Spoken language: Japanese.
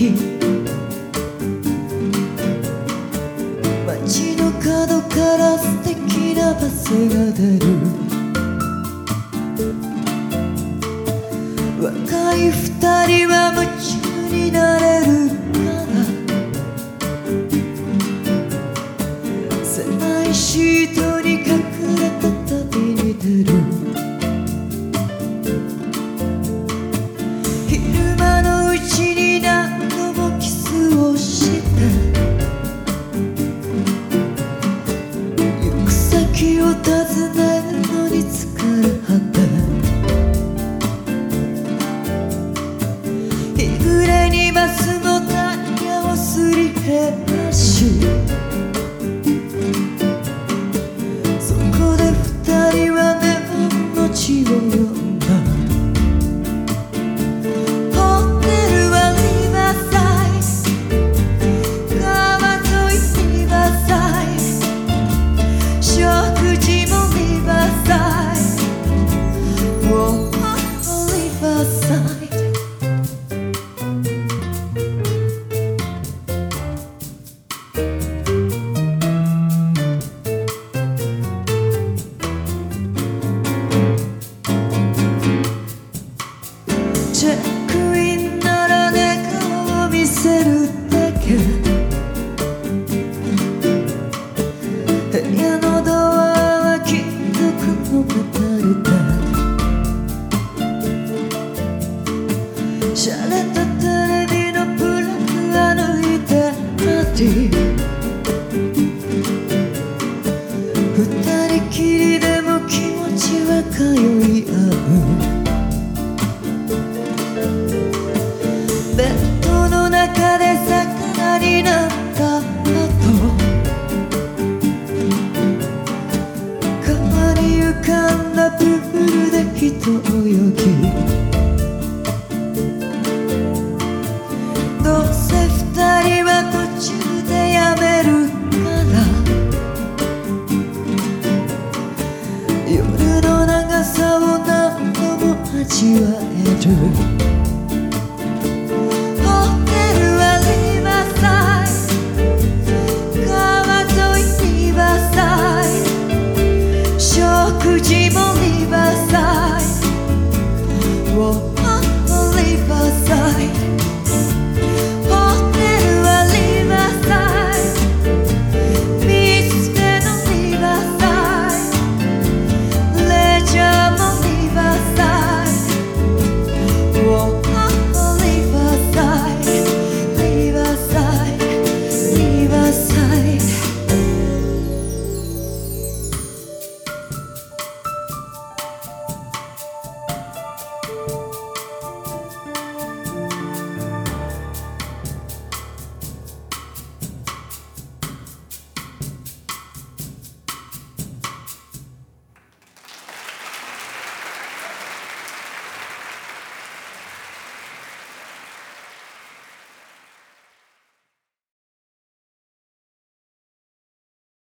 き。街の角から素敵なバスが出る。い暮れにバスのタイヤをすり減らし二人きりでも気持ちは通い合う。ベッドの中で魚になった後。川に浮かんだプールで人泳ぎ。わえる。ホテルはリバサイ。川沿いリバサイ。食事もリバサイ。